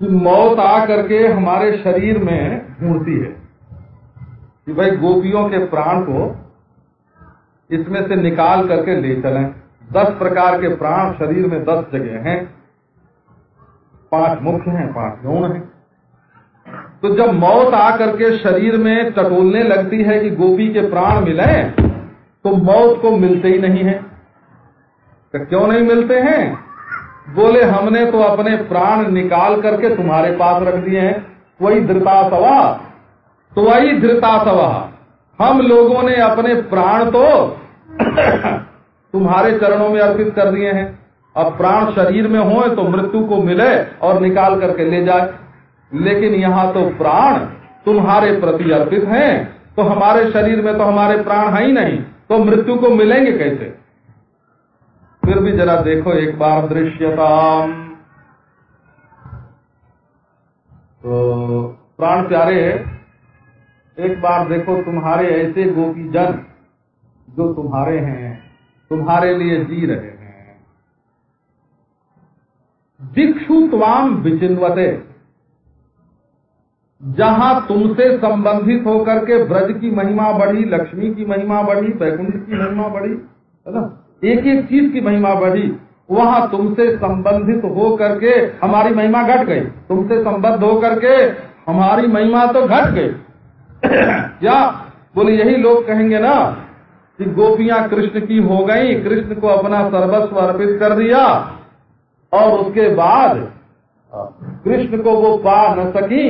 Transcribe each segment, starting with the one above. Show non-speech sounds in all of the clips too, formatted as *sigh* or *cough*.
कि मौत आ करके हमारे शरीर में ढूंढती है। कि भाई गोपियों के प्राण को इसमें से निकाल करके ले चलें। दस प्रकार के प्राण शरीर में दस जगह हैं। पाँच मुख्य हैं, पाँच गौण हैं। तो जब मौत आकर के शरीर में टटोलने लगती है कि गोपी के प्राण मिले तो मौत को मिलते ही नहीं है। तो क्यों नहीं मिलते हैं? बोले, हमने तो अपने प्राण निकाल करके तुम्हारे पास रख दिए हैं। वही धृता सवा तो वही धृता सवा हम लोगों ने अपने प्राण तो *coughs* तुम्हारे चरणों में अर्पित कर दिए हैं। अब प्राण शरीर में हो तो मृत्यु को मिले और निकाल करके ले जाए। लेकिन यहाँ तो प्राण तुम्हारे प्रति अर्पित हैं। तो हमारे शरीर में तो हमारे प्राण है ही नहीं। तो मृत्यु को मिलेंगे कैसे? फिर भी जरा देखो एक बार दृश्यता तो प्राण प्यारे, एक बार देखो तुम्हारे ऐसे गोपी जन जो तुम्हारे हैं, तुम्हारे लिए जी रहे हैं। दिक्षु तवाम विचिन्वते, जहाँ तुमसे संबंधित होकर के ब्रज की महिमा बढ़ी, लक्ष्मी की महिमा बढ़ी बैकुंठ की महिमा बढ़ी, है ना? एक एक चीज़ की महिमा बढ़ी, वहाँ तुमसे संबंधित हो करके हमारी महिमा घट गई तुमसे संबद्ध हो करके हमारी महिमा तो घट गई *coughs* क्या बोले, यही लोग कहेंगे ना कि गोपियाँ कृष्ण की हो गई, कृष्ण को अपना सर्वस्व अर्पित कर दिया, और उसके बाद कृष्ण को वो पा न सकी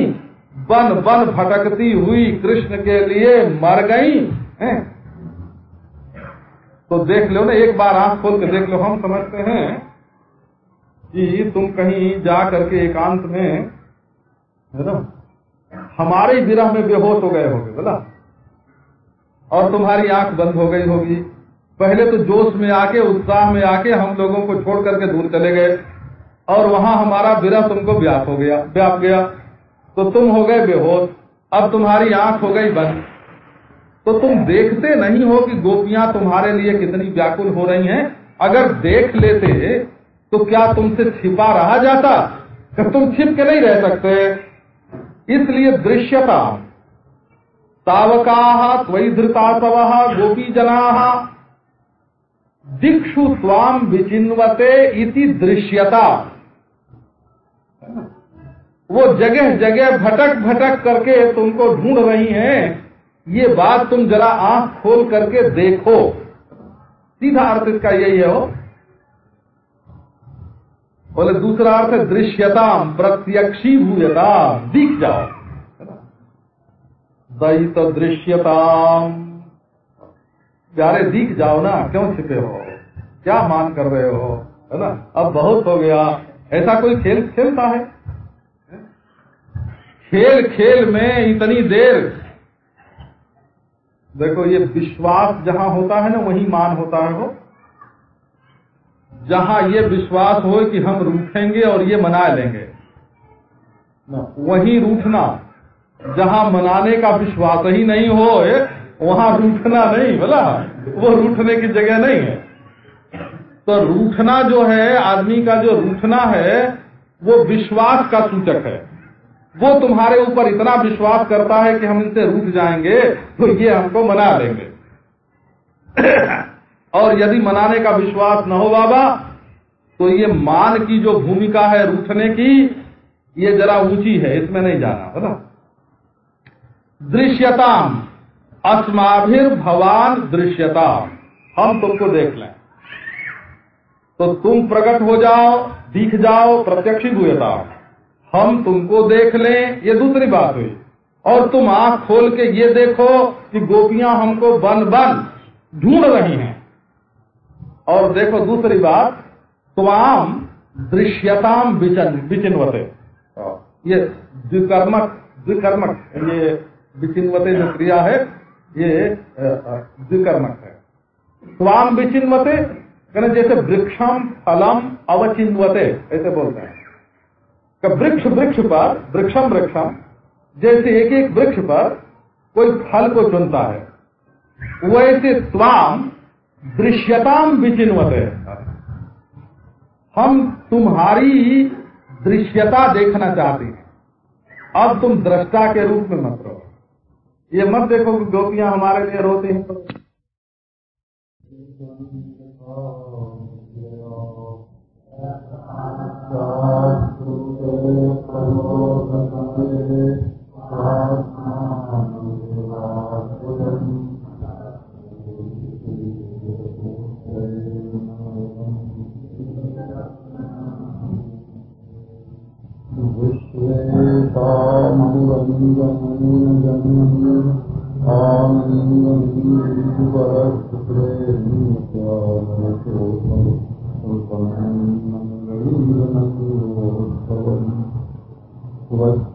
बन बन भटकती हुई कृष्ण के लिए मर गई? तो देख लो ना, एक बार आँख खोल के देख लो, हम समझते हैं कि तुम कहीं जा करके एकांत में, है ना, हमारे विरह में बेहोश हो गए होगे, बोला। और तुम्हारी आँख बंद हो गई होगी। पहले तो जोश में आके, उत्साह में आके हम लोगों को छोड़ करके दूर चले गए, और वहाँ हमारा विरह तुमको व्याप हो गया व्याप गया। तो तुम हो गए बेहोश, अब तुम्हारी आँख हो गई बंद। तो तुम देखते नहीं हो कि गोपियाँ तुम्हारे लिए कितनी व्याकुल हो रही हैं। अगर देख लेते तो क्या तुमसे छिपा रहा जाता? तुम छिप के नहीं रह सकते? इसलिए दृश्यता। तावका त्वयि धृतासव गोपी जना। दिक्षु स्वाम विचिन्वते इति दृश्यता। वो जगह जगह भटक भटक करके तुमको ढूंढ रही हैं। ये बात तुम जरा आँख खोल करके देखो। सीधा अर्थ इसका यही है, हो। बोले, दूसरा अर्थ है दृश्यता प्रत्यक्षी भूयता, दिख जाओ। दई तो दृश्यता प्यारे, दिख जाओ ना, क्यों छिपे हो? क्या मान कर रहे हो, है ना? अब बहुत हो गया। ऐसा कोई खेल खेलता है? खेल खेल में इतनी देर देखो ये विश्वास जहाँ होता है ना वही मान होता है वो। जहाँ ये विश्वास हो कि हम रूठेंगे और ये मना लेंगे। वही रूठना। जहाँ मनाने का विश्वास ही नहीं हो वहाँ रूठना नहीं बोला वो रूठने की जगह नहीं है। तो रूठना जो है आदमी का जो रूठना है वो विश्वास का सूचक है। वो तुम्हारे ऊपर इतना विश्वास करता है कि हम इनसे रूठ जाएँगे तो ये हमको मना लेंगे *coughs* और यदि मनाने का विश्वास न हो बाबा तो ये मान की जो भूमिका है रूठने की, ये जरा ऊँची है, इसमें नहीं जाना, है ना? दृश्यताम अस्माभिर भवान दृश्यता हम तुमको देख लें। तो तुम प्रकट हो जाओ, दिख जाओ, प्रत्यक्षी भूयता हम तुमको देख लें, ये दूसरी बात हुई। और तुम आँख खोल के ये देखो कि गोपियाँ हमको बन बन ढूंढ रही हैं। और देखो दूसरी बात त्वाम दृश्यताम विचन विचिन्वते। ये द्विकर्मक द्विकर्मक, ये विचिन्वते जो क्रिया है, ये द्विकर्मक है। स्वाम विचिन्वते जैसे वृक्षम फलम अवचिन्वते, ऐसे बोलते हैं। वृक्ष वृक्ष पर वृक्षम वृक्षम जैसे एक एक वृक्ष पर कोई फल को चुनता है वैसे स्वाम दृश्यताम विचिन्वते हम तुम्हारी दृश्यता देखना चाहती हैं अब तुम दृष्टा के रूप में मत रहो ये मत देखो कि गोपियाँ हमारे लिए रोती हैं तो was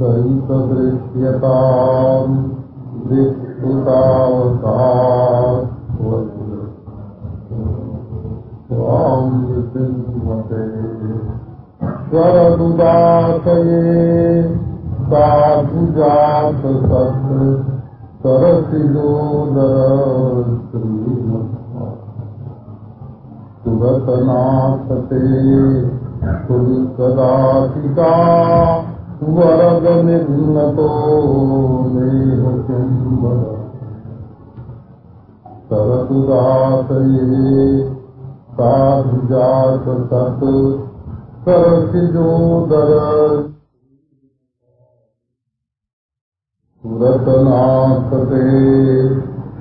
दयितदृश्यताम् विस्तुतावताम् विचिन्वते स्वरदुदासये साधुजात सत् सरसिलोदर श्रीमत्मा सुरतनाथते सुकदातिका वरदनिर्नतो मेह किम्बर सरसुदासये साधुजात सत् सरसिजोदर सुरतनाथते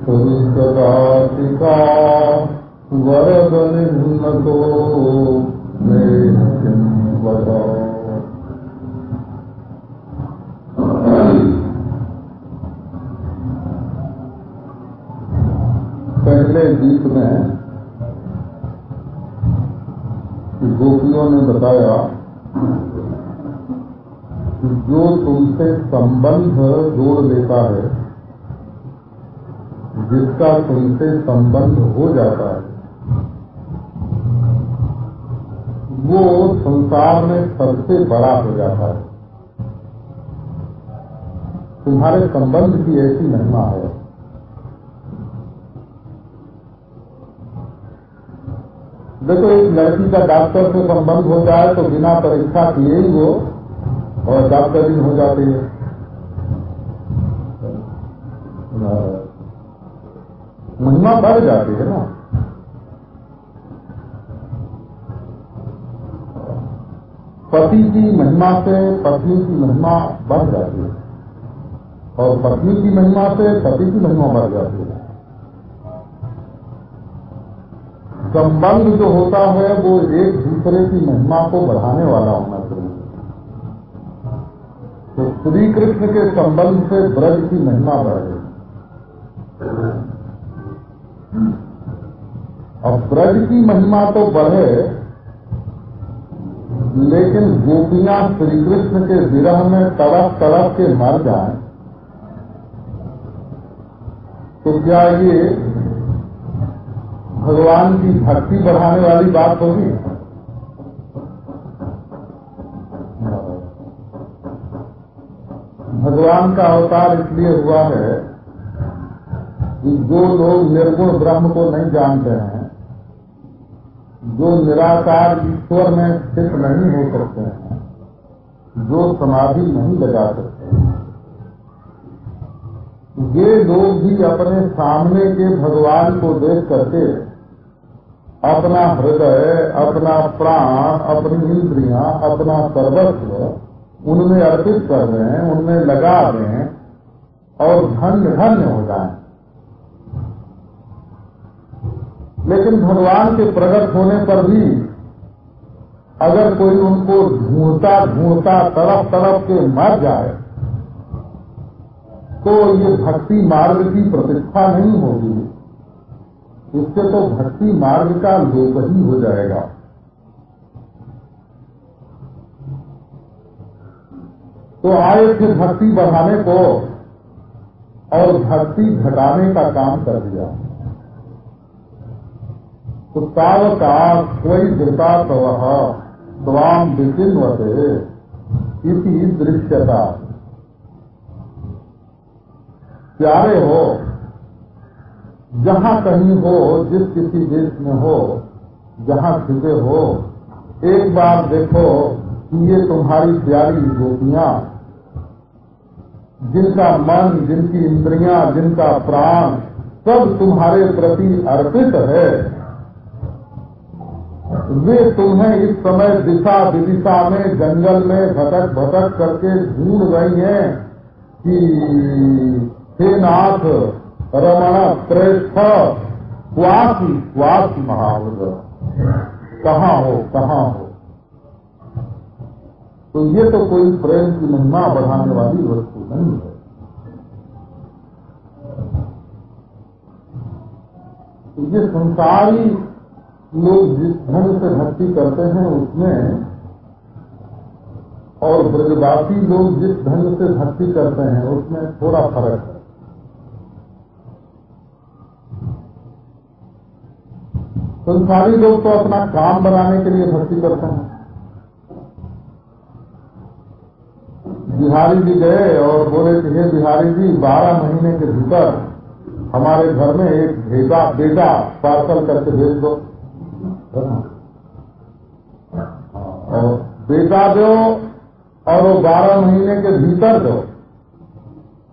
सुकदातिका वरदनिर्नतो मेह किम्बर पहले गीत में गोपियों ने बताया कि जो तुमसे संबंध जोड़ लेता है, जिसका तुमसे संबंध हो जाता है, वो संसार में सबसे बड़ा हो जाता है। तुम्हारे संबंध की ऐसी महिमा है। देखो, एक लड़की का डॉक्टर से संबंध हो जाए तो बिना परीक्षा किए ही वो, और डॉक्टरी हो जाते है। महिमा बढ़ जाती है ना। पति की महिमा से पत्नी की महिमा बढ़ जाती है। और पत्नी की महिमा से पति की महिमा बढ़ जाती है। संबंध जो होता है, वो एक दूसरे की महिमा को बढ़ाने वाला होना चाहिए। तो श्री कृष्ण के संबंध से ब्रज की महिमा बढ़ गई। और ब्रज की महिमा तो बढ़े, लेकिन गोपियाँ श्री कृष्ण के विरह में तड़प तड़प के मर जाए। तो क्या ये भगवान की भक्ति बढ़ाने वाली बात होगी। भगवान का अवतार इसलिए हुआ है कि जो लोग निर्गुण ब्रह्म को नहीं जानते हैं, जो निराकार ईश्वर में स्थित नहीं हो सकते हैं, जो समाधि नहीं लगा सकते हैं, ये लोग भी अपने सामने के भगवान को देख करके अपना हृदय, अपना प्राण, अपनी इंद्रियाँ, अपना सर्वस्व उनमें अर्पित कर दें, उनमें लगा दें और धन्य धन्य हो जाए। लेकिन भगवान के प्रकट होने पर भी अगर कोई उनको ढूंढता ढूंढता, तरफ़ तरफ़ के मर जाए तो ये भक्ति मार्ग की प्रतिष्ठा नहीं होगी उससे तो भक्ति मार्ग का लोप ही हो जाएगा। तो आए थे भक्ति बढ़ाने को और भक्ति घटाने का काम कर दिया। तो तावका कोई देता तव स्वाम विचिन्वते इसी दृश्यता। प्यारे हो जहाँ कहीं हो, जिस किसी देश में हो, जहाँ छिपे हो, एक बार देखो कि ये तुम्हारी प्यारी गोपियाँ, जिनका मन, जिनकी इंद्रियाँ, जिनका प्राण सब तुम्हारे प्रति अर्पित है। वे तुम्हें इस समय दिशा विदिशा में, जंगल में भटक भटक करके ढूंढ रही हैं कि हे नाथ रमण, श्रेष्ठ स्वासी स्वासी महावृद कहाँ हो कहाँ हो? तो ये तो कोई प्रेम की महिमा बढ़ाने वाली वस्तु नहीं है। तो ये संसारी लोग जिस ढंग से भक्ति करते हैं उसमें, और ब्रजवासी लोग जिस ढंग से भक्ति करते हैं, उसमें थोड़ा फ़र्क है। संसारी लोग तो अपना काम बनाने के लिए भक्ति करते हैं बिहारी जी गए और बोले कि हे बिहारी जी, बारह महीने के भीतर हमारे घर में एक भेजा, बेटा पार्सल करके भेज दो। और बेटा दो और वो बारह महीने के भीतर दो।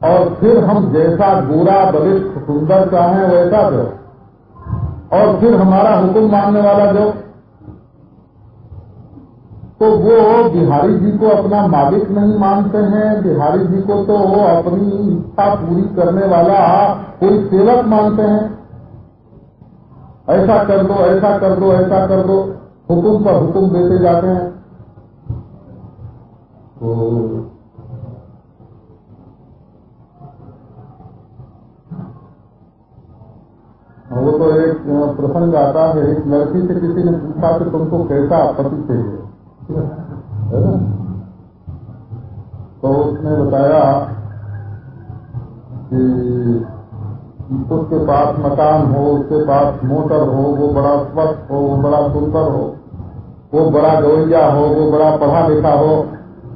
और फिर हम जैसा गोरा, बलिष्ठ, सुंदर चाहें वैसा दो। और फिर हमारा हुक्म मानने वाला जो तो वो बिहारी जी को अपना मालिक नहीं मानते हैं। बिहारी जी को तो वो अपनी इच्छा पूरी करने वाला कोई सेवक मानते हैं। ऐसा कर दो, ऐसा कर दो, ऐसा कर दो। हुक्म पर हुक्म देते जाते हैं। तो वो तो एक प्रसंग आता है, एक लड़की से किसी ने पूछा कि तुमको कैसा पति चाहिए है ना? तो उसने बताया कि उसके पास मकान हो, उसके पास मोटर हो, वो बड़ा स्वस्थ हो, वो बड़ा सुंदर हो, वो बड़ा गवैया हो, वो बड़ा पढ़ा लिखा हो,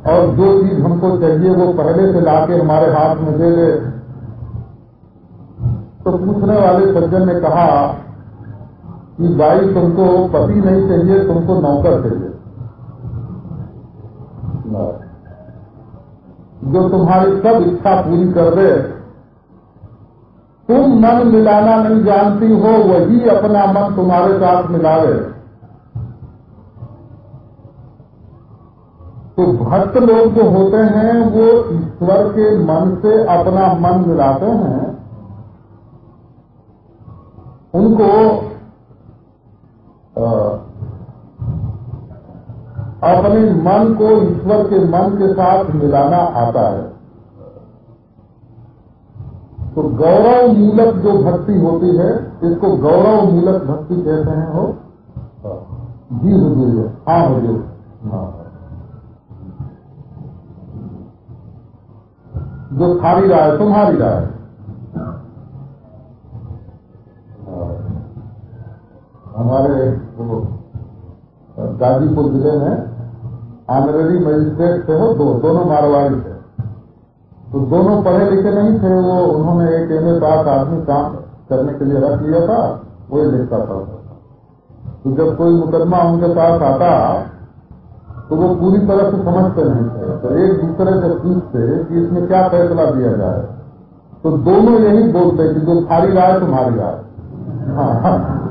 और जो चीज़ हमको चाहिए वो पहले से लाके हमारे हाथ में दे दे तो पूछने वाले सज्जन ने कहा कि भाई, तुमको पति नहीं चाहिए, तुमको नौकर चाहिए। जो तुम्हारी सब इच्छा पूरी कर दे, तुम मन मिलाना नहीं जानती हो, वही अपना मन तुम्हारे साथ मिला मिलावे। तो भक्त लोग जो होते हैं, वो ईश्वर के मन से अपना मन मिलाते हैं। उनको अपने मन को ईश्वर के मन के साथ मिलाना आता है। तो गौरव मूलक जो भक्ति होती है, इसको गौरव मूलक भक्ति कहते हैं हो जी हुजूर हाँ हुजूर हाँ। जो थारी राय, तुम्हारी राय। हमारे वो, गाजीपुर ज़िले में ऑनरेरी मजिस्ट्रेट थे वो, दो, दोनों मारवाड़ी थे। तो दोनों पढ़े लिखे नहीं थे वो, उन्होंने एक एम ए पास आदमी काम करने के लिए रख लिया था वही लिखता था। तो जब कोई मुकदमा उनके पास आता तो वो पूरी तरह से समझते नहीं थे। तो एक दूसरे से पूछते कि इसमें क्या फैसला दिया जाए। तो दोनों यही बोलते कि जो थारी राय तुम्हारी राय।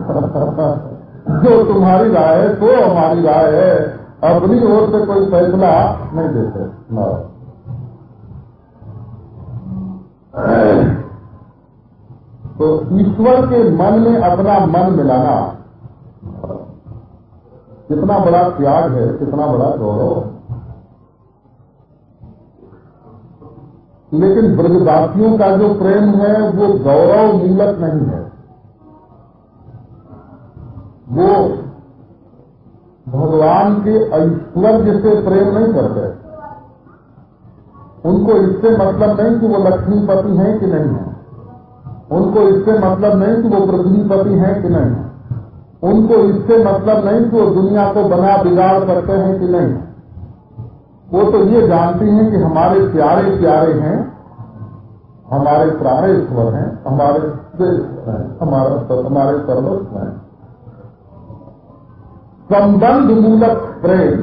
*laughs* जो तुम्हारी राय है तो हमारी राय है। अपनी ओर से कोई फैसला नहीं देते। तो ईश्वर के मन में अपना मन मिलाना। कितना बड़ा त्याग है, कितना बड़ा गौरव। लेकिन ब्रजवासियों का जो प्रेम है, वो गौरव मूलक नहीं है। भगवान के ऐश्वर्य से प्रेम नहीं करते। उनको इससे मतलब नहीं कि वो लक्ष्मीपति हैं कि नहीं है। उनको इससे मतलब नहीं कि वो पृथ्वीपति हैं कि नहीं है। उनको इससे मतलब नहीं कि वो दुनिया को बना बिगाड़ करते हैं कि नहीं वो तो ये जानती हैं कि हमारे प्यारे प्यारे हैं, हमारे प्राणेश्वर हैं, हमारे हमारा हमारे सर्वस्व हैं। संबंध मूलक प्रेम।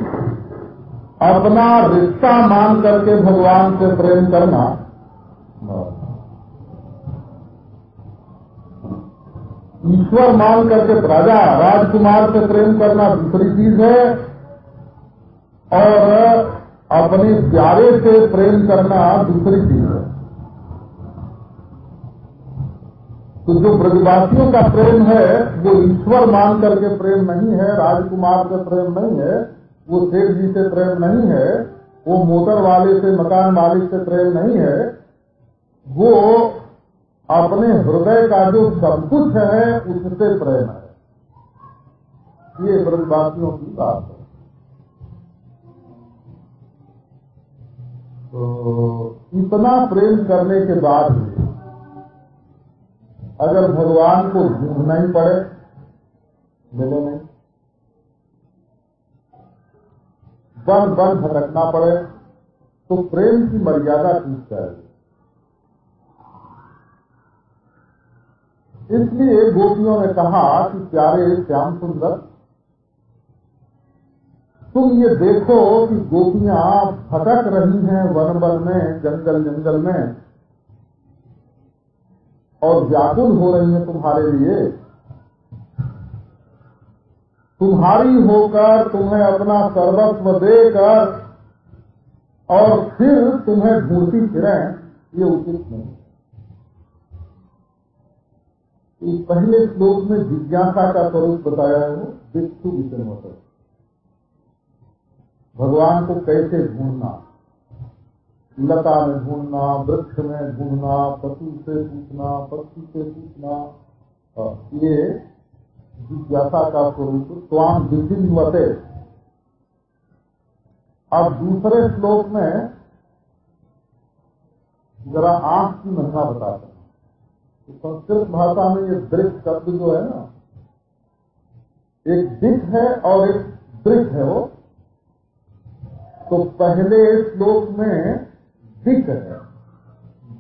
अपना रिश्ता मान करके भगवान से प्रेम करना। ईश्वर मान करके राजा, राजकुमार से प्रेम करना दूसरी चीज़ है। और अपने प्यारे से प्रेम करना दूसरी चीज़ है। तो जो ब्रजवासियों का प्रेम है, वो ईश्वर मान करके प्रेम नहीं है, राजकुमार से प्रेम नहीं है, वो सेठ जी से प्रेम नहीं है, वो मोटर वाले से, मकान मालिक से प्रेम नहीं है, वो अपने हृदय का जो सब कुछ है, उससे प्रेम है। ये ब्रजवासियों की बात है। तो इतना प्रेम करने के बाद अगर भगवान को ढूंढना ही पड़े, मिले नहीं। बन बन भटकना पड़े तो प्रेम की मर्यादा ठीक जाएगी। इसलिए गोपियों ने कहा कि प्यारे श्याम सुंदर तुम ये देखो कि गोपियाँ भटक रही हैं वन वन में जंगल जंगल में और व्याकुल हो रही हैं तुम्हारे लिए। तुम्हारी होकर तुम्हें अपना सर्वस्व देकर और फिर तुम्हें ढूंढती फिरें, ये उचित नहीं। पहले श्लोक में जिज्ञासा का स्वरूप बताया है वो विक्षु विषय भगवान को कैसे ढूंढना? लता में ढूंढना, वृक्ष में ढूंढना, पशु से पूछना पक्षी से पूछना। ये जिज्ञासा का स्वरूप स्वाम विधिवते अब दूसरे श्लोक में जरा आँख की महिमा बताते हैं। तो संस्कृत भाषा में ये दृश्य शब्द जो है ना, एक दिख है और एक दृश्य है वो। तो पहले श्लोक में दिख है।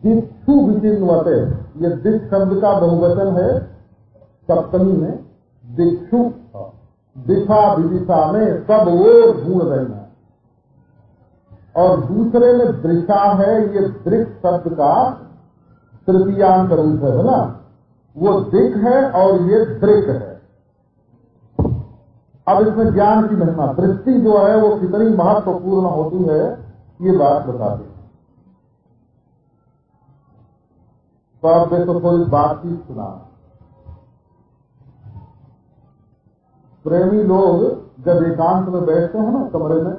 दिक्षु विचिन्वते ये दिख शब्द का बहुवचन है। सप्तमी में दिक्षु दिशा विदिशा में सब ओर ढूंढ रहे हैं। और दूसरे में दृशा है, ये दृश्य शब्द का तृतीयांक रूप है ना? वो दिख है और ये दृक है। अब इसमें ज्ञान की महिमा, दृष्टि जो है वो कितनी महत्वपूर्ण होती है, ये बात बताते हैं तो कोई थोड़ी बातचीत सुना। प्रेमी लोग जब एकांत में बैठते हैं ना कमरे में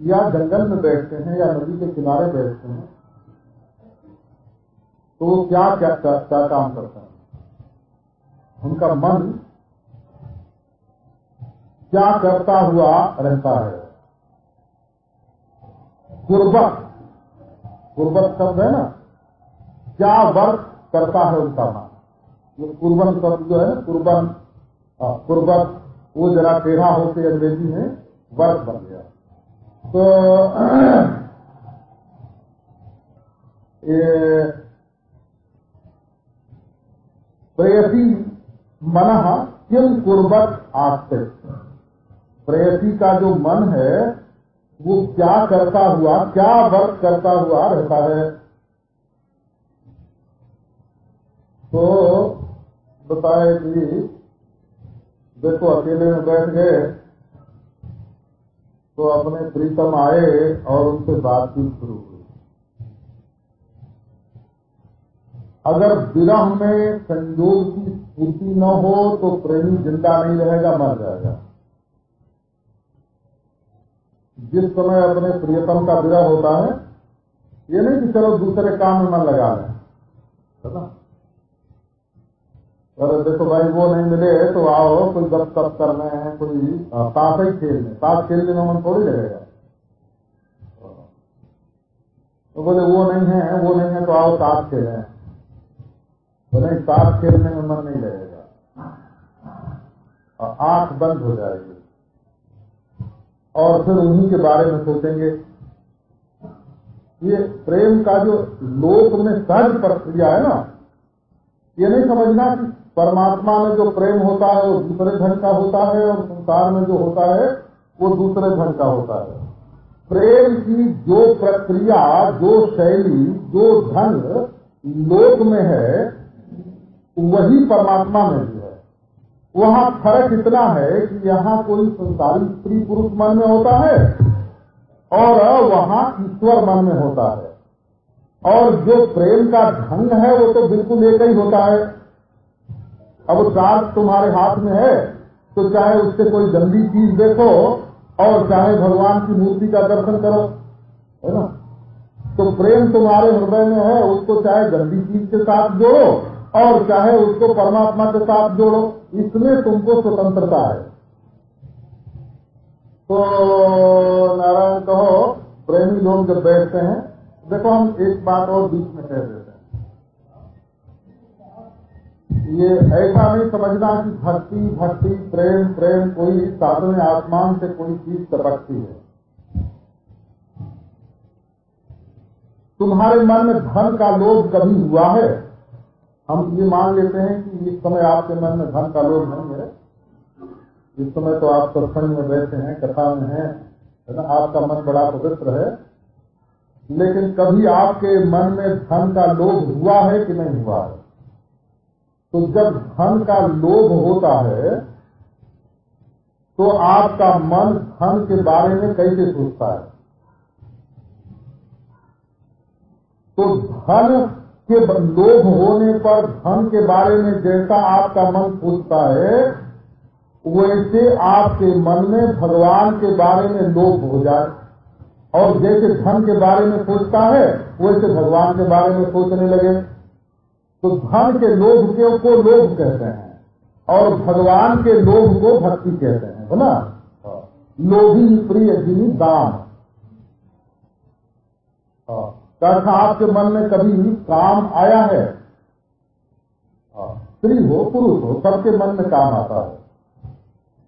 या जंगल में बैठते हैं या नदी के किनारे बैठते हैं तो वो क्या क्या क्या, क्या काम करता है? उनका मन क्या करता हुआ रहता है? गुर्बत गुर्बत शब्द है ना? क्या वर्क करता है उनका मन ये कुर्बन शब्द जो है ना कुर्बन, वो जरा टेढ़ा होकर अंग्रेज़ी में वर्क बन गया। तो *clears throat* ये प्रेयसी मन किम कुर्बत आस्ते। प्रेयसी का जो मन है, वो क्या करता हुआ, क्या वर्क करता हुआ रहता है? तो बताए कि देखो, अकेले में बैठ गए तो अपने प्रीतम आए और उनसे बातचीत शुरू हुई। अगर विरह में संयोग की स्फूर्ति न हो तो प्रेमी ज़िंदा नहीं रहेगा, मर जाएगा। जिस समय अपने प्रियतम का विरह होता है, ये नहीं कि चलो दूसरे काम में मन लगा लें, है ना? अरे देखो भाई, वो नहीं मिले तो आओ, कोई गप सप करने हैं, कोई ताश ही खेलने। ताश खेलने में मन थोड़ी लगेगा। तो बोले, वो नहीं है, वो नहीं है तो आओ ताश खेले। तो ताश खेलने में मन नहीं लगेगा। और आँख बंद हो जाएगी। और फिर उन्हीं के बारे में सोचेंगे। ये प्रेम का जो लोक में सहज प्रक्रिया है ना, ये नहीं समझना कि परमात्मा में जो प्रेम होता है, वो दूसरे ढंग का होता है और संसार में जो होता है, वो दूसरे ढंग का होता है। प्रेम की जो प्रक्रिया, जो शैली, जो ढंग लोक में है, वही परमात्मा में भी है। वहाँ फ़र्क इतना है कि यहाँ कोई संसारी स्त्री पुरुष मन में होता है और वहाँ ईश्वर मन में होता है। और जो प्रेम का ढंग है, वो तो बिल्कुल एक ही होता है। अब चार तुम्हारे हाथ में है तो चाहे उससे कोई गंदी चीज़ देखो और चाहे भगवान की मूर्ति का दर्शन करो, है ना? तो प्रेम तुम्हारे हृदय में है, उसको चाहे गंदी चीज़ के साथ जोड़ो और चाहे उसको परमात्मा के साथ जोड़ो, इसमें तुमको स्वतंत्रता है। तो नारायण कहो, प्रेमी लोग जब बैठते हैं, देखो हम एक बात और बीच में कह देते हैं ये ऐसा नहीं समझना कि भक्ति भक्ति, प्रेम प्रेम कोई सातवें आसमान से कोई चीज़ टपकती है। तुम्हारे मन में धन का लोभ कभी हुआ है? हम ये मान लेते हैं कि इस समय आपके मन में धन का लोभ नहीं है। इस समय तो आप सत्संग में बैठे हैं, कथा में हैं, है ना? आपका मन बड़ा पवित्र है। लेकिन कभी आपके मन में धन का लोभ हुआ है कि नहीं हुआ है? तो जब धन का लोभ होता है तो आपका मन धन के बारे में कैसे सोचता है? तो धन के लोभ होने पर धन के बारे में जैसा आपका मन सोचता है, वैसे आपके मन में भगवान के बारे में लोभ हो जाए। और जैसे धन के बारे में सोचता है, वैसे भगवान के बारे में सोचने लगे। तो धन के लोभ के को लोभ कहते हैं। और भगवान के लोभ को भक्ति कहते हैं। है। ना लोभी प्रिय जिनी दान। तथा आपके मन में कभी काम आया है। स्त्री हो, पुरुष हो, सबके मन में काम आता है।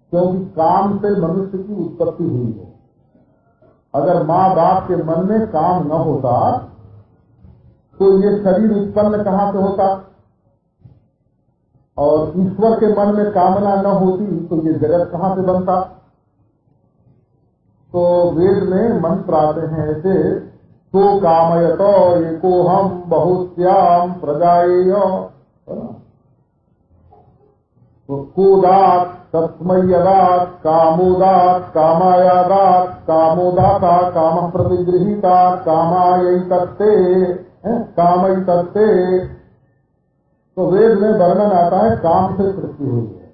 क्योंकि काम से मनुष्य की उत्पत्ति हुई है। अगर माँ बाप के मन में काम न होता तो ये शरीर उत्पन्न कहाँ से होता? और ईश्वर के मन में कामना न होती तो ये जगत कहाँ से बनता? तो वेद में मंत्र आते हैं ऐसे तो कामयत एको हम बहुश्याम प्रजाएय तो कोदात, तस्मयदात, कामोदात, कामायादात, कामोदाता, काम प्रतिगृहिता कामाय तत्ते कामय तत्ते तो वेद में वर्णन आता है, काम से सृष्टि हुई है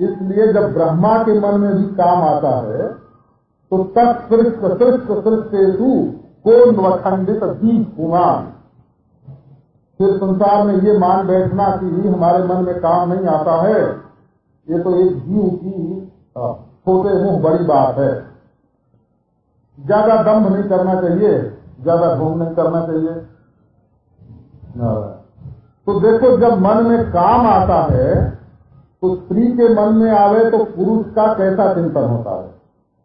इसलिए जब ब्रह्मा के मन में भी काम आता है तो तत्सृष्ट, सृष्ट सृष्टेशु कौन वखंडित दीप कुमार। फिर संसार में ये मान बैठना कि हमारे मन में काम नहीं आता है, ये तो एक जीव की छोटे मुँह बड़ी बात है। ज़्यादा दम्भ नहीं करना चाहिए। ज़्यादा ढोंग नहीं करना चाहिए। तो देखो, जब मन में काम आता है तो स्त्री के मन में आवे तो पुरुष का कैसा चिंतन होता है?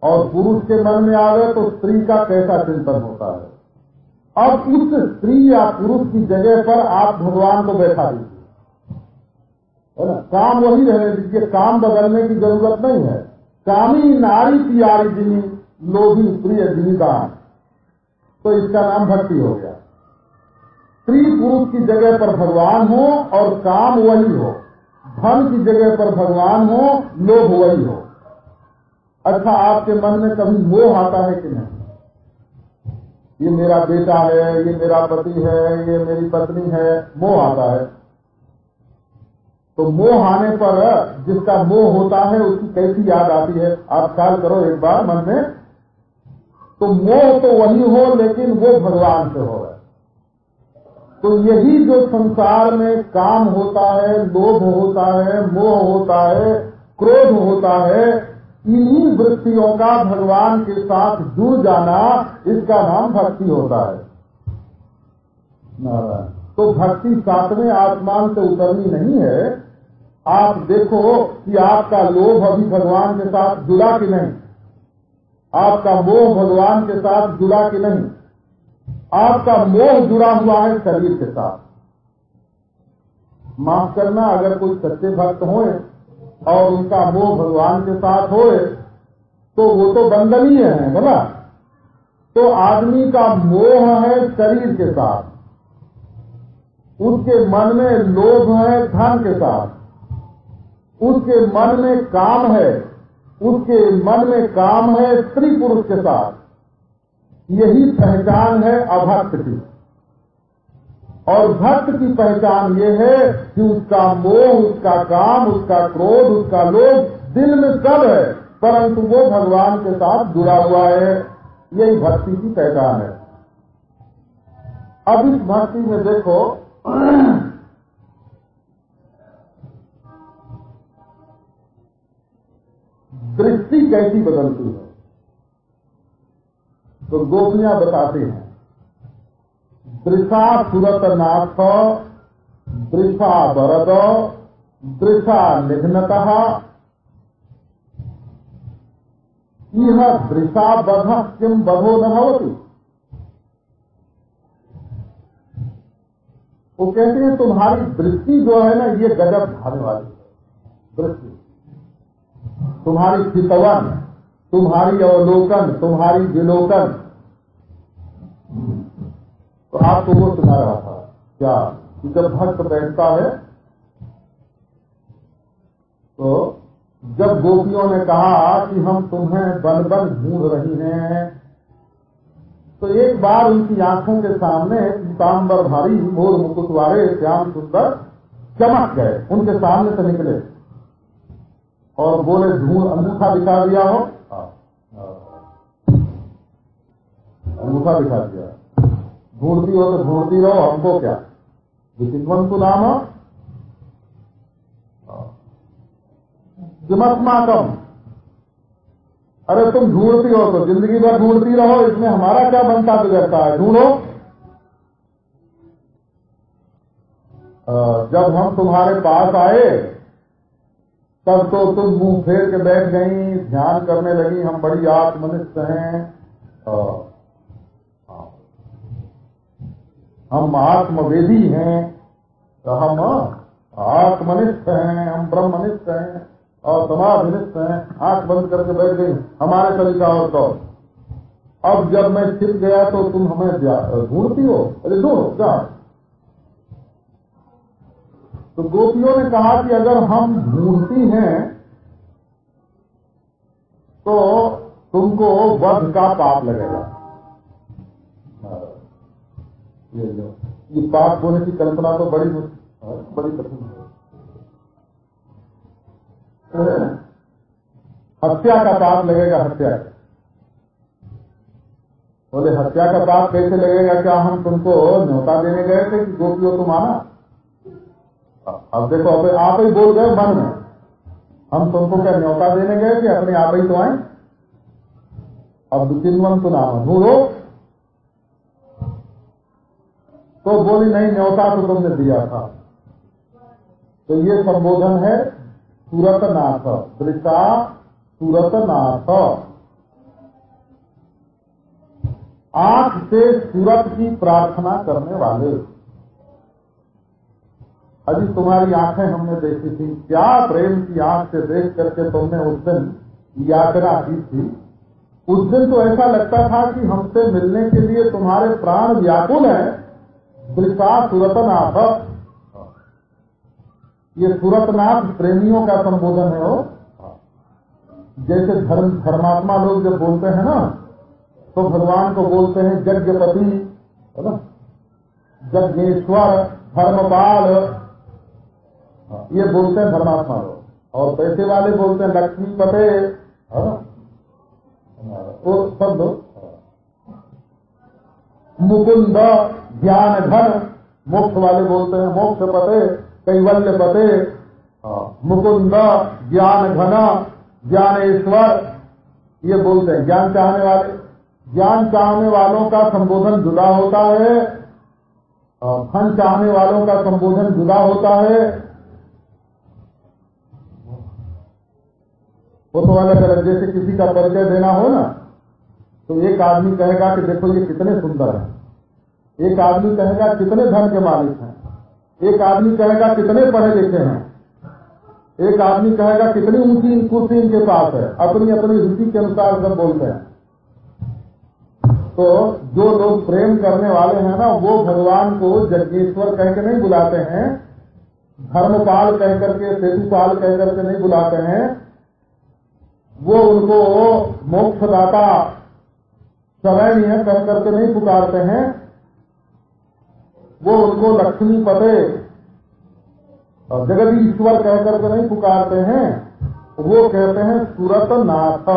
और पुरुष के मन में आवे तो स्त्री का कैसा चिंतन होता है? अब उस स्त्री या पुरुष की जगह पर आप भगवान को बैठा दीजिए। है ना? काम वही रहने दीजिए काम बदलने की ज़रूरत नहीं है। कामी नारी प्यारी जिनी, लोभी, प्रिय जिनीदान तो इसका नाम भक्ति हो गया। स्त्री पुरुष की जगह पर भगवान हो और काम वही हो। धन की जगह पर भगवान हो, लोभ वही हो। अच्छा आपके मन में कभी मोह आता है कि नहीं? ये मेरा बेटा है, ये मेरा पति है, ये मेरी पत्नी है, मोह आता है। तो मोह आने पर जिसका मोह होता है, उसकी कैसी याद आती है? आप ख्याल करो, एक बार मन में तो मोह तो वही हो, लेकिन वो भगवान से हो। तो यही जो संसार में काम होता है, लोभ होता है, मोह होता है, क्रोध होता है, इन्हीं वृत्तियों का भगवान के साथ जुड़ जाना, इसका नाम भक्ति होता है। तो भक्ति सातवें आसमान से उतरनी नहीं है। आप देखो कि आपका लोभ अभी भगवान के साथ जुड़ा कि नहीं। आपका मोह भगवान के साथ जुड़ा कि नहीं? आपका मोह जुड़ा हुआ है शरीर के साथ। माफ़ करना, अगर कोई सच्चे भक्त होए और उनका मोह भगवान के साथ होए तो वो तो बंदनीय है बोला तो आदमी का मोह है शरीर के साथ। उसके मन में लोभ है धन के साथ। उसके मन में काम है उसके मन में काम है स्त्री पुरुष के साथ। यही पहचान है अभक्त की। और भक्त की पहचान ये है कि उसका मोह, उसका काम, उसका क्रोध, उसका लोभ दिल में सब है, परंतु वो भगवान के साथ जुड़ा हुआ है। यही भक्ति की पहचान है। अब इस भक्ति में देखो दृष्टि कैसी बदलती है? तो गोपियाँ बताते हैं दृशा सुरत नाथ दृशा वरद दृशा निघ्नत। यह दृशा बध किम बधो न भवती। वो कहते हैं, तुम्हारी दृष्टि जो है ना, ये गजब भाने वाली है। दृष्टि तुम्हारी चितवन, तुम्हारी अवलोकन, तुम्हारी विलोकन। तो आपको वो सुना रहा था, क्या? कि जब भक्त बैठता है तो जब गोपियों ने कहा कि हम तुम्हें बन बन ढूंढ रही हैं तो एक बार उनकी आँखों के सामने पीताम्बर भारी मोर मुकुट वाले श्याम सुंदर चमक गए। उनके सामने से निकले। और बोले ढूंढ अंगूठा दिखा दिया हो। अंगूठा दिखा दिया। ढूंढती हो तो ढूंढती रहो, हमको क्या? विचितवंतु नाम जिमस्माकम अरे तुम ढूंढती हो तो ज़िंदगी भर ढूंढती रहो, इसमें हमारा क्या बनता बिगड़ता है? ढूंढो। जब हम तुम्हारे पास आए तब तो तुम मुँह फेर के बैठ गई, ध्यान करने लगी, हम बड़ी आत्मनिष्ठ हैं। हम आत्मवेदी हैं तो हम आत्मनिष्ठ हैं, हम ब्रह्मनिष्ठ हैं और समाधिनिष्ठ हैं। आँख बंद करके बैठ गई। हमारे तरीका और तो अब जब मैं छिप गया तो तुम हमें ढूंढती हो? अरे ढूंढो क्या तो गोपियों ने कहा कि अगर हम ढूंढती हैं तो तुमको वध का पाप लगेगा। ये पाप होने की कल्पना तो बड़ी बड़ी कठिन है। हत्या का पाप लगेगा हत्या। बोले, हत्या का पाप कैसे लगेगा? क्या हम तुमको न्योता देने गए थे कि गोपियों तुम आना? अब देखो, अब आप ही बोल गए मन में। हम तुमको क्या न्योता देने गए कि अपने आप ही तो आए? अब तो नाम ढूंढो। तो बोली, नहीं, न्योता तो तुमने दिया था। तो ये संबोधन है सूरत नाथ दृशा सूरत नाथ। आँख से सूरत की प्रार्थना करने वाले। अभी तुम्हारी आँखें हमने देखी थी। क्या प्रेम की आँख से देख करके तुमने उस दिन यात्रा की थी? उस दिन तो ऐसा लगता था कि हमसे मिलने के लिए तुम्हारे प्राण व्याकुल हैं। दृशा सुरतनाथ। ये सुरतनाथ प्रेमियों का संबोधन है वो जैसे धर्म, धर्मात्मा लोग जब बोलते हैं ना तो भगवान को बोलते हैं, यज्ञपति है ना? यज्ञेश्वर, धर्मपाल। ये बोलते हैं धर्मात्मा लोग। और पैसे वाले बोलते हैं लक्ष्मी पते, है वो सब मुकुंद, ज्ञान धन मोक्ष वाले बोलते हैं मोक्ष पते, कैवल्य पते मुकुंद, ज्ञान घन, ज्ञानेश्वर, ये बोलते हैं ज्ञान चाहने वाले। ज्ञान चाहने वालों का संबोधन जुदा होता है। धन चाहने वालों का संबोधन जुदा होता है वो तो अलग अलग जैसे किसी का परिचय देना हो ना तो एक आदमी कहेगा कि देखो ये कितने सुंदर हैं। एक आदमी कहेगा कितने धन के मालिक हैं। एक आदमी कहेगा कितने पढ़े लिखे हैं। एक आदमी कहेगा कितनी ऊँची कुर्सी इनके पास है। अपनी अपनी रुचि के अनुसार सब बोलते हैं। तो जो लोग प्रेम करने वाले हैं ना, वो भगवान को जज्ञेश्वर कह के नहीं बुलाते हैं, धर्मपाल कह करके, सेतुपाल कह करके नहीं बुलाते हैं। वो उनको मोक्षदाता शरणीय कह करके नहीं पुकारते हैं। वो उनको लक्ष्मी पते जगदीश्वर कह करके नहीं पुकारते हैं। वो कहते हैं सूरत नाथ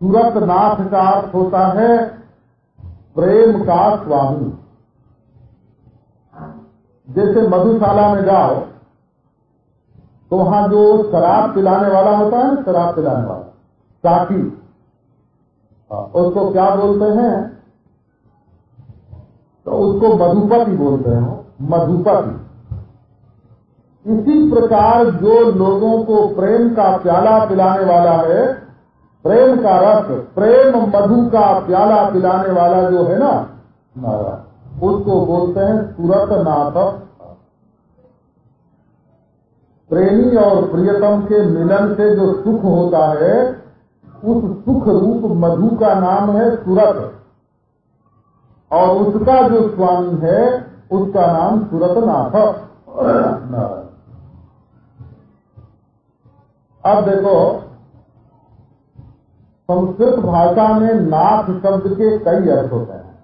सूरत नाथ का अर्थ होता है प्रेम का स्वामी। जैसे मधुशाला में जाओ तो वहाँ जो शराब पिलाने वाला होता है शराब पिलाने वाला। हाँ, उसको क्या बोलते हैं? तो उसको मधुपति बोलते हैं। मधुपति। इसी प्रकार जो लोगों को प्रेम का प्याला पिलाने वाला है प्रेम का रस प्रेम मधु का प्याला पिलाने वाला जो है ना उसको बोलते हैं सूरत नाथ प्रेमी और प्रियतम के मिलन से जो सुख होता है, उस सुख रूप मधु का नाम है सूरत। और उसका जो स्वामी है, उसका नाम सूरत नाथ अब देखो, संस्कृत भाषा में नाथ शब्द के कई अर्थ होते हैं।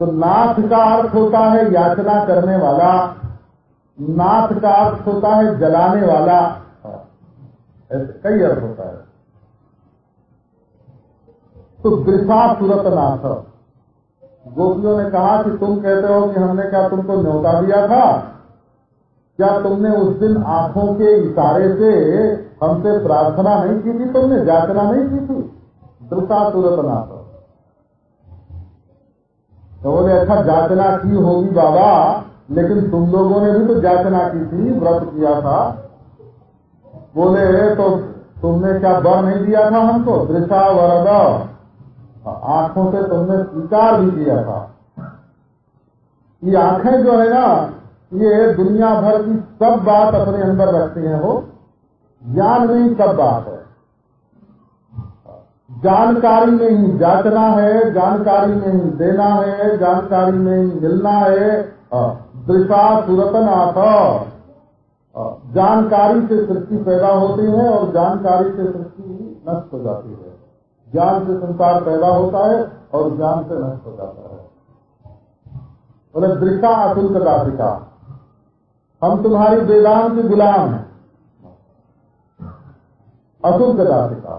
तो नाथ का अर्थ होता है याचना करने वाला नाथ का अर्थ होता है जलाने वाला। ऐसे कई अर्थ होता है। तो दृशा सूरत नाथ। गोपियों ने कहा कि तुम कहते हो कि हमने क्या तुमको न्योता दिया था? क्या तुमने उस दिन आँखों के इशारे से हमसे प्रार्थना नहीं की थी? तुमने जाचना नहीं की थी? दृता नाथ। तो बोले अच्छा जाचना की होगी बाबा लेकिन तुम लोगों ने भी तो जाचना की थी, व्रत किया था। बोले तो तुमने क्या बर नहीं दिया था हमको? दृशा वरद आँखों से तुमने स्वीकार भी किया था। ये आँखें जो है ना, ये दुनिया भर की सब बात अपने अंदर रखती हैं वो। ज्ञान में ही सब बात है। जानकारी में ही जांचना है, जानकारी में ही देना है, जानकारी में ही मिलना है। दृशा सुरतनाथ। जानकारी से सृष्टि पैदा होती है और जानकारी से सृष्टि नष्ट हो जाती है। ज्ञान से संसार पैदा होता है और ज्ञान से नष्ट हो जाता है। बोले, दृशा अतुल्क दासिका हम तुम्हारी वेदांत गुलाम हैं। अशुद्ध दासिका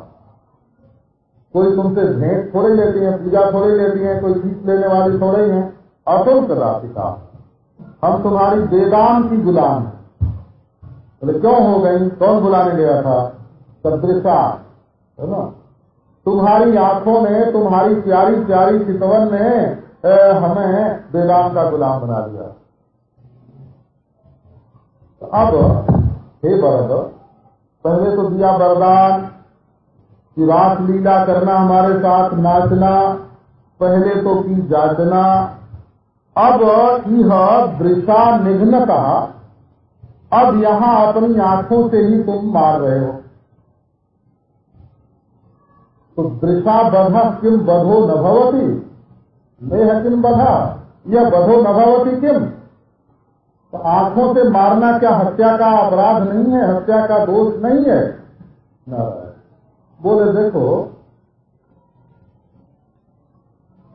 कोई तुमसे भेंट थोड़े लेती है, पूजा थोड़े लेती है, कोई फ़ीस लेने वाली थोड़े ही है। अशुद्ध दासिका हम तुम्हारी वेदांत की गुलाम। बोले क्यों हो गई? कौन बुलाने गया था? सदृशा। है ना? तुम्हारी आँखों ने तुम्हारी प्यारी प्यारी चितवन ने ए, हमें वेदांत का गुलाम बना दिया। तो अब हे बरद पहले तो दिया वरदान कि रास लीला करना हमारे साथ नाचना पहले तो की जाचना अब यह दृशा निघ्न का अब यहाँ अपनी आँखों से ही तुम मार रहे हो। तो दृशा बधा किम बधो न भवती? मेह किम बधा? यह बधो न भवती किम? तो आँखों से मारना क्या हत्या का अपराध नहीं है? हत्या का दोष नहीं है? बोले, देखो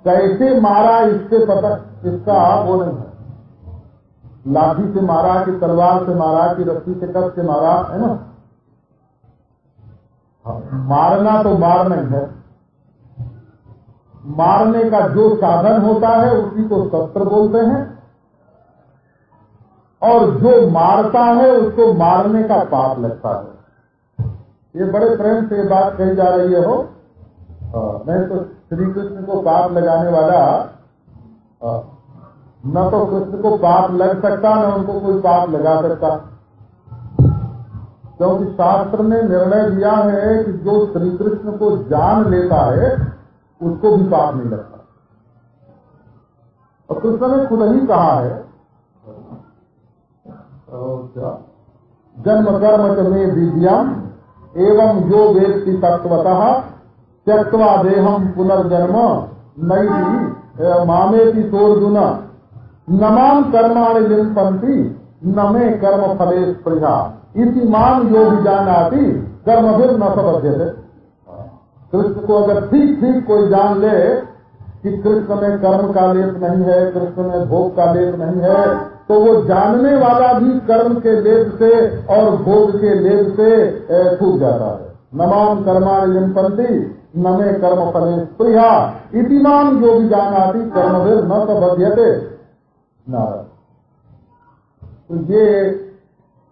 कैसे मारा इससे पता इसका वो नहीं है। लाठी से मारा कि तलवार से मारा कि रस्सी से कस से मारा है ना? हाँ, मारना तो मार नहीं है। मारने का जो साधन होता है उसी को शस्त्र बोलते हैं। और जो मारता है उसको मारने का पाप लगता है। ये बड़े प्रेम से बात कही जा रही है? हो नहीं तो श्री कृष्ण को पाप लगाने वाला न तो कृष्ण को पाप लग सकता, न उनको कोई पाप लगा सकता। क्योंकि शास्त्र ने निर्णय दिया है कि जो श्री कृष्ण को जान लेता है, उसको भी पाप नहीं लगता। और कृष्ण ने खुद ही कहा है जन्म कर्म में विद्या एवं जो व्यक्ति तत्वतः त्यक्वा देहम पुनर्जन्म नई मामे की सोर्जुन नमाम कर्माणि लिंपंती नमे कर्म फले स्पृहा। इसी मान जो भी जानाती कर्म फिर न समझे थे कृष्ण को अगर ठीक ठीक कोई जान ले कि कृष्ण में कर्म का लेप नहीं है, कृष्ण में भोग का लेप नहीं है तो वो जानने वाला भी कर्म के लेप से और भोग के लेप से छूट जाता है। नमान कर्माणिपंथी नमे कर्म फले प्रिया इतिमान जो भी जानाती कर्म फिर न सबध्यते नारायण तो ये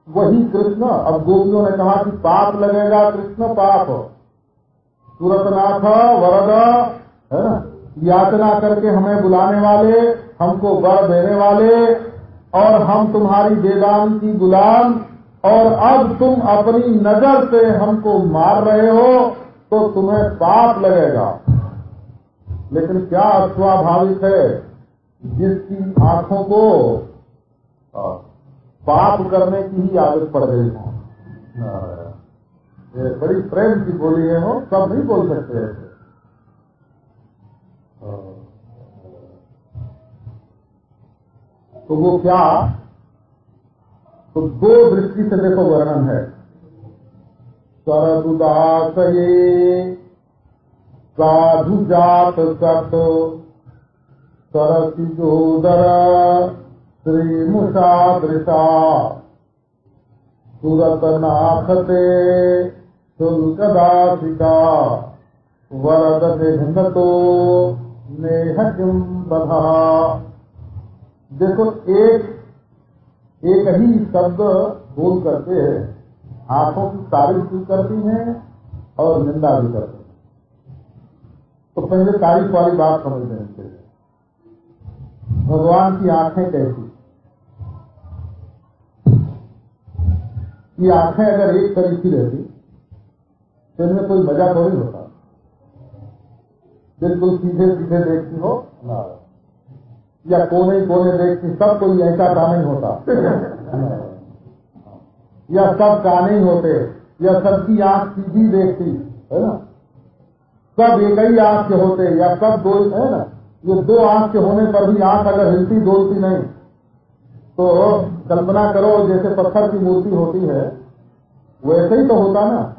वही कृष्ण, अब गोपियों ने कहा कि पाप लगेगा, कृष्ण पाप। सूरतनाथ वरद, है ना? करके हमें बुलाने वाले, हमको वर देने वाले, और हम तुम्हारी वेदांत की गुलाम, और अब तुम अपनी नज़र से हमको मार रहे हो। तो तुम्हें पाप लगेगा। लेकिन क्या अस्वाभाविक है? जिसकी आँखों को पाप करने की ही आदत पड़ गई हो। ये बड़ी प्रेम की बोली है हो सब नहीं बोल सकते ऐसे। तो वो क्या? तो दो दृष्टि से देखो वर्णन है। सरदुदास साधु जात सत सरसिजोदर श्रीमुषादृशा सुरतनाथते शुल्कदासिका। वरद निघ्नतो नेह बधा देखो, एक एक ही शब्द बोल करके आँखों की तारीफ़ भी करती हैं और निंदा भी करती हैं। तो पहले तारीफ़ वाली बात समझ लेनी भगवान की आँखें कैसी? ये आँखें अगर एक तरीकी रहती तो इनमें कोई मज़ा तो थोड़ी होता। बिल्कुल सीधे सीधे देखती हो, ना। या कोने कोने देखती, सब कोई ऐसा काम नहीं होता। या सब का नहीं होते, या सबकी आँख सीधी देखती, है ना? सब एक ही आँख के होते, या सब दो, है ना? ये दो आँख के होने पर भी आँख अगर हिलती डोलती नहीं तो कल्पना करो, जैसे पत्थर की मूर्ति होती है, वैसे ही तो होता ना।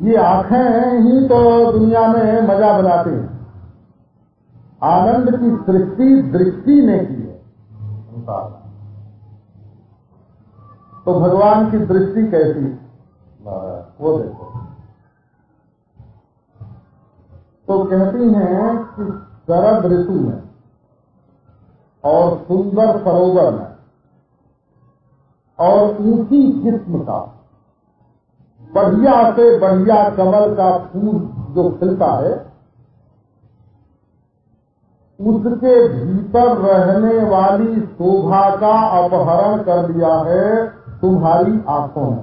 ये आँखें ही तो दुनिया में मज़ा बनाती हैं। आनंद की सृष्टि दृष्टि ने की है तो भगवान की दृष्टि कैसी? वो देखो। तो कहती हैं कि शरद ऋतु में और सुंदर सरोवर में और ऊँची किस्म का, बढ़िया से बढ़िया कमल का फूल जो खिलता है, उसके भीतर रहने वाली शोभा का अपहरण कर दिया है। तुम्हारी आँखों ने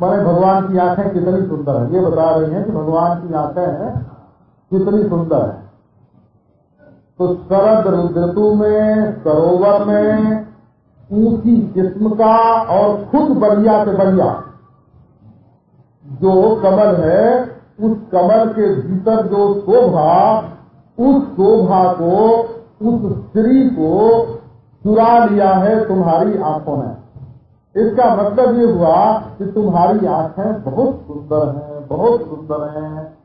माने भगवान की आँखें कितनी सुंदर है। ये बता रही हैं कि भगवान की आँखें कितनी सुंदर है। तो शरद ऋतु में, सरोवर में, ऊँची किस्म का और खुद बढ़िया से बढ़िया जो कमल है, उस कमल के भीतर जो शोभा, उस शोभा को, उस स्त्री को चुरा लिया है, तुम्हारी आँखों ने। इसका मतलब ये हुआ कि तुम्हारी आँखें बहुत सुंदर हैं, बहुत सुंदर हैं।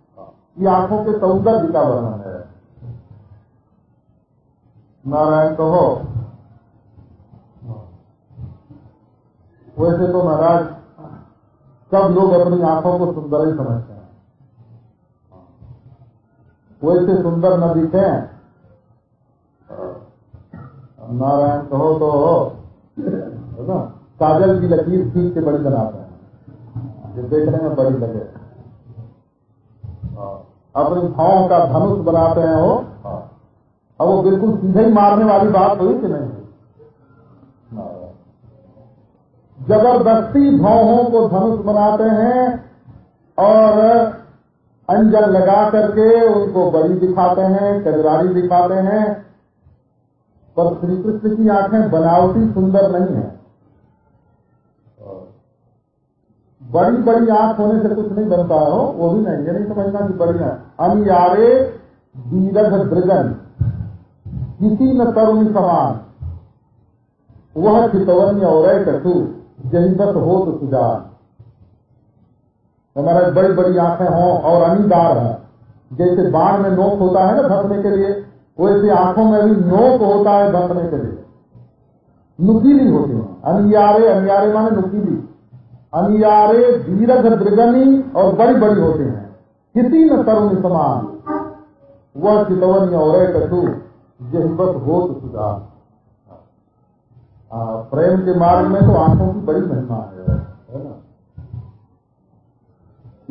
ये आँखों के सौंदर्य का वर्णन है। नारायण तो हो वैसे तो महाराज, सब लोग अपनी आँखों को सुंदर ही समझते हैं। वैसे सुंदर न दिखे नारायण कहो तो है ना? काजल की लकीर खींच के बड़ी बनाते हैं। जो देखने में बड़ी लगे। अपनी भावों का धनुष बनाते हैं वो। अब वो बिल्कुल सीधे ही मारने वाली बात हुई कि नहीं? ज़बरदस्ती भावों को धनुष बनाते हैं और अंजन लगा करके उनको बड़ी दिखाते हैं कजरारी दिखाते हैं। पर श्री कृष्ण की आँखें बनावटी सुंदर नहीं है। बड़ी बड़ी आँख होने से कुछ नहीं बनता हो, वो भी नहीं। ये नहीं समझना कि बड़ी है अनियारे दीरघ दृगन, किसी न तरुण समान। वह चितवन्य और कटु यही बस हो तो सुजान। हमारे बड़ी बड़ी आँखें हों और अनिदार है। जैसे बाण में नोक होता है ना धसने के लिए वैसे आँखों में भी नोक होता है धसने के लिए। नुकीली होती है। अनियारे अनियारे माने नुकीली अनियारे दीर्घ दृगनी और बड़ी बड़ी होते हैं। किसी न तरुण समान। वह चितवन और कटु यही बस हो तो सुधार प्रेम के मार्ग में तो आँखों की बड़ी महिमा है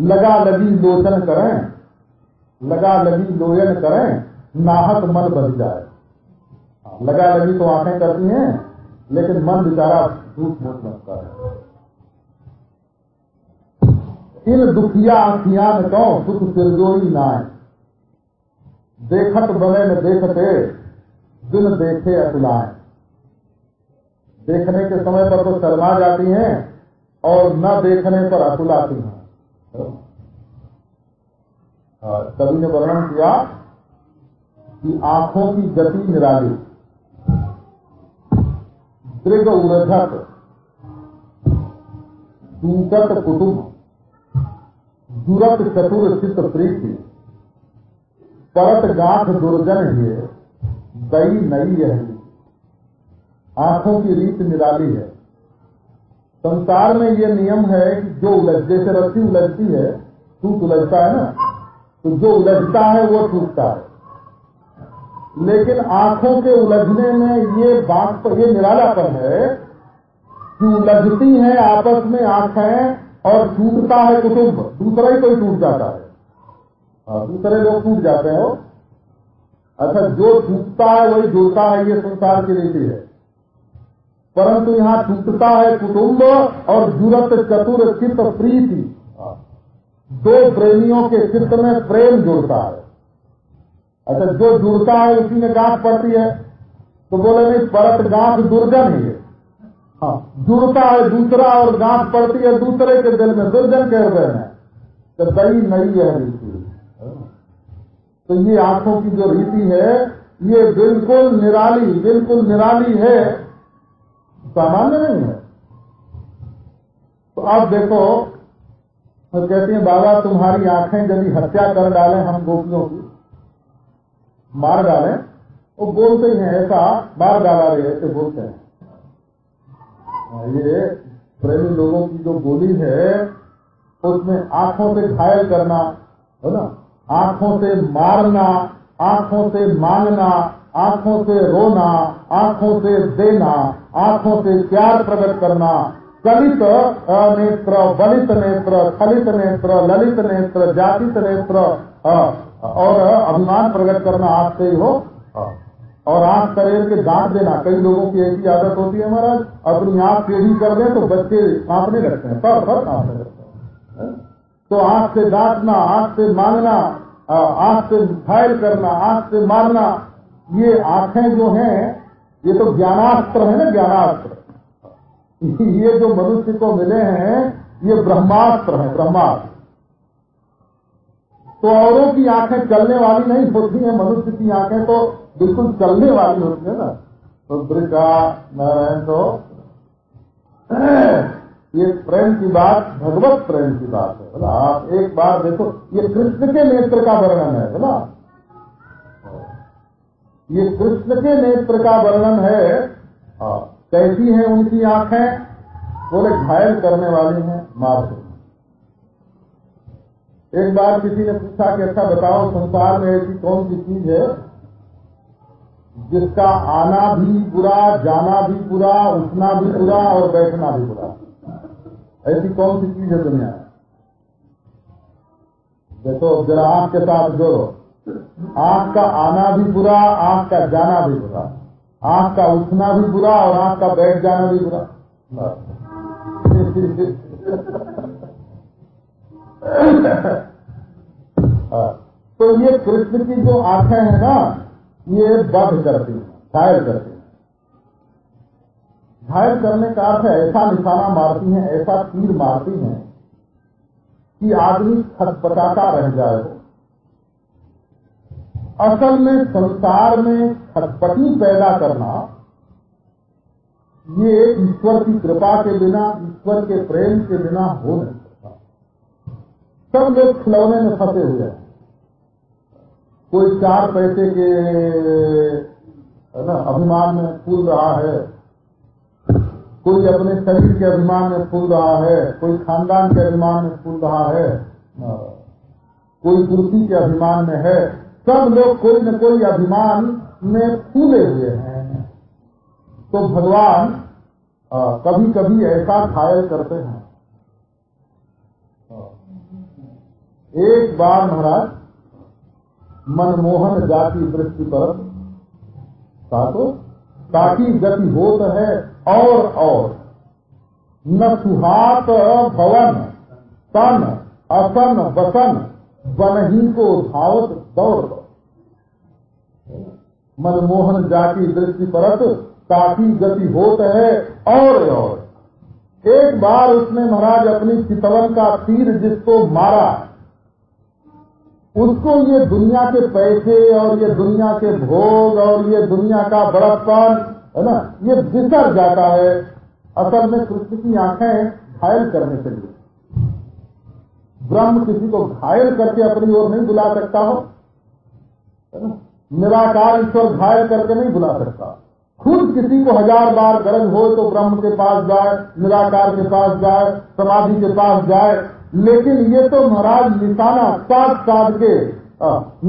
लगा लगी लोचन करें, लगा लगी लोयन करें नाहक मन बन जाए। लगा लगी तो आँखें करती हैं, लेकिन मन बेचारा झूठ मूठ लगता है। इन दुखिया आखियाँ में कहो सुख सिरजोई नाय देखत बने न देखते दिन देखे अतुलाए। देखने के समय पर तो शर्मा जाती हैं, और न देखने पर अतुलाती हैं, कवि ने वर्णन किया कि आँखों की गति निराली। दृग उर्धक दूकट कुटुंब दुरत चतुर चित्त प्रीति। परत गांठ दुर्जन ही, दई नई है आँखों की रीत निराली है। संसार में ये नियम है कि जो उलझ, जैसे रस्सी उलझती है टूट उलझता है ना? तो जो उलझता है, वो टूटता है। लेकिन आँखों के उलझने में ये बात पर ये निरालापन है कि उलझती है आपस में आँखें और टूटता है कुटुंब। दूसरा ही कोई टूट जाता है। हाँ, दूसरे लोग टूट जाते हैं अच्छा जो टूटता है वही जुड़ता है ये संसार की रीति है। परंतु यहाँ टूटता है कुटुंब और जुरत चतुर चित्त प्रीति। दो प्रेमियों के चित्त में प्रेम जुड़ता है। अच्छा जो जुड़ता है, उसी में गांठ पड़ती है। तो बोले, नहीं, परत गांठ दुर्जन ही है हाँ जुड़ता है, दूसरा और गांठ पड़ती है, दूसरे के दिल में दुर्जन के हृदय में। तो दई नहीं है रीति तो ये आँखों की जो रीति है, ये बिल्कुल निराली बिल्कुल निराली है। सामान्य नहीं है। तो आप देखो तो कहते हैं, बाबा, तुम्हारी आँखें यदि हत्या कर डालें हम गोपियों की मार डाले, वो बोलते हैं ऐसा मार डाला रहे ऐसे बोलते हैं। ये प्रेमी लोगों की जो बोली है, उसमें आँखों से घायल करना, है ना? आँखों से मारना, आँखों से मांगना, आँखों से रोना, आँखों से देना, आँखों से प्यार प्रकट करना। कलित नेत्र बलित नेत्र, खलित नेत्र, ललित नेत्र, जातित नेत्र और अभिमान प्रकट करना आँख से ही हो। और आँख करेल के दांत देना, कई लोगों की ऐसी आदत होती है महाराज, अपनी आँख टेढ़ी कर दें तो बच्चे कांपने लगते हैं। पर पर कांपने लगते हैं। तो आँख से डांटना, आँख से मांगना आँख से घायल करना, आँख से मारना ये आँखें जो हैं, ये तो ज्ञानास्त्र है ना, ज्ञानास्त्र। ये जो मनुष्य को मिले हैं, ये ब्रह्मास्त्र है, ब्रह्मास्त्र। तो औरों की आँखें चलने वाली नहीं होती है, मनुष्य की आँखें तो बिल्कुल चलने वाली होती है ना। तो का नारायण तो *clears throat* ये प्रेम की बात, भगवत प्रेम की बात है, बोला, आप एक बार देखो, ये कृष्ण के नेत्र का वर्णन है, बोला। ये कृष्ण के नेत्र का वर्णन है कैसी है उनकी आँखें? बोले, घायल करने वाली हैं मार एक बार किसी ने पूछा कि अच्छा बताओ, संसार में ऐसी कौन सी चीज़ है जिसका आना भी बुरा, जाना भी बुरा, उठना भी बुरा और बैठना भी बुरा? ऐसी कौन सी चीज़ है दुनिया देखो जरा आँख के साथ जोड़ो। आँख का आना भी बुरा, आँख का जाना भी बुरा। आँख का उठना भी बुरा और आँख का बैठ जाना भी बुरा। *laughs* तो ये कृष्ण की जो आँखें हैं ना, ये बध करती हैं, घायल करती हैं। घायल करने का अर्थ ऐसा निशाना मारती हैं, ऐसा तीर मारती हैं कि आदमी खटपटाता रह जाए। असल में संसार में खटपटी पैदा करना, ये ईश्वर की कृपा के बिना, ईश्वर के प्रेम के बिना हो नहीं। सब लोग खिलौने में फंसे हुए हैं। कोई चार पैसे के ना, अभिमान में फूल रहा है। कोई अपने शरीर के अभिमान में फूल रहा है। कोई खानदान के अभिमान में फूल रहा है। कोई कुर्सी के अभिमान में है। सब लोग कोई न कोई अभिमान में फूले हुए हैं। तो भगवान कभी कभी ऐसा घायल करते हैं। एक बार महाराज, मनमोहन जाति दृष्टि पर तो ताकि गति होत है और और। न सुहात भवन, तन, असन बसन बनही को धावत दौड़ मनमोहन जाति दृष्टि परत काफ़ी गति होत है और और। एक बार उसने महाराज अपनी चितवन का तीर जिसको मारा उसको ये दुनिया के पैसे और ये दुनिया के भोग और ये दुनिया का बड़प्पन, है ना, ये बिसर जाता है असल में कृष्ण की आँखें घायल करने के लिए। ब्रह्म किसी को घायल करके अपनी ओर नहीं बुला सकता हो निराकार ईश्वर घायल करके नहीं बुला सकता। खुद किसी को हज़ार बार गरज हो तो ब्रह्म के पास जाए, निराकार के पास जाए, समाधि के पास जाए लेकिन ये तो महाराज निशाना साथ साथ के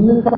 निशाना